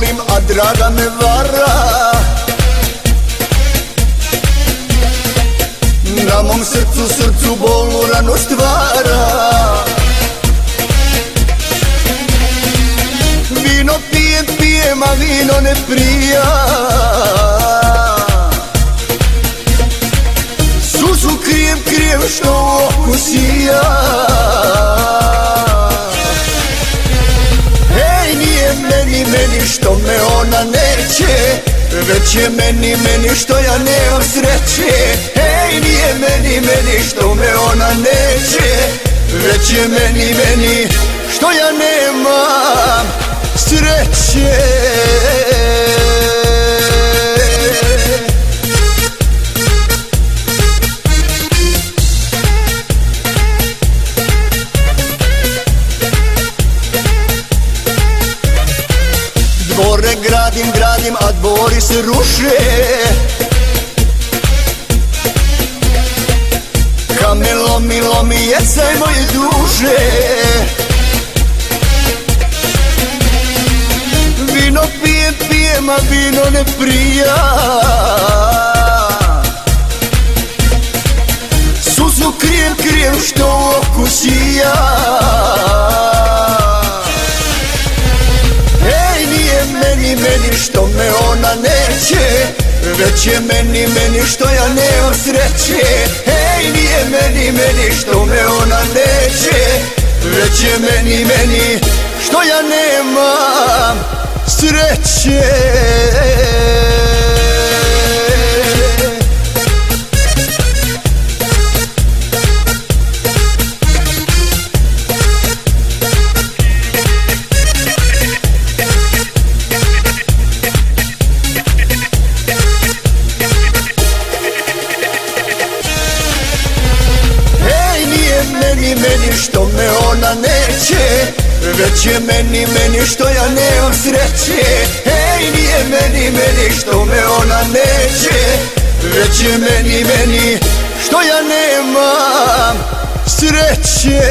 volim, a draga me vara. Na mom srcu, srcu bolnu ranu stvara. Vino pijem, pijem, a vino ne prija. Suzu krijem, krijem što u što me ona neće Već je meni, meni što ja nemam sreće. Ej, nije meni, meni što me ona neće Već je meni, meni što ja nemam sreće dvori se ruše. Kamen lomi, lomi, jecaj moje duše Vino pijem, pijem, a vino ne prija. Suzu krijem, krijem, što u oku sija Već je meni, meni što ja nemam sreće. Ej, nije meni, meni što me ona neće. Je meni, meni što ja nemam sreće što me ona neće Već je meni, meni što ja nemam sreće Ej, nije meni, meni što me ona neće Već je meni, meni što ja nemam sreće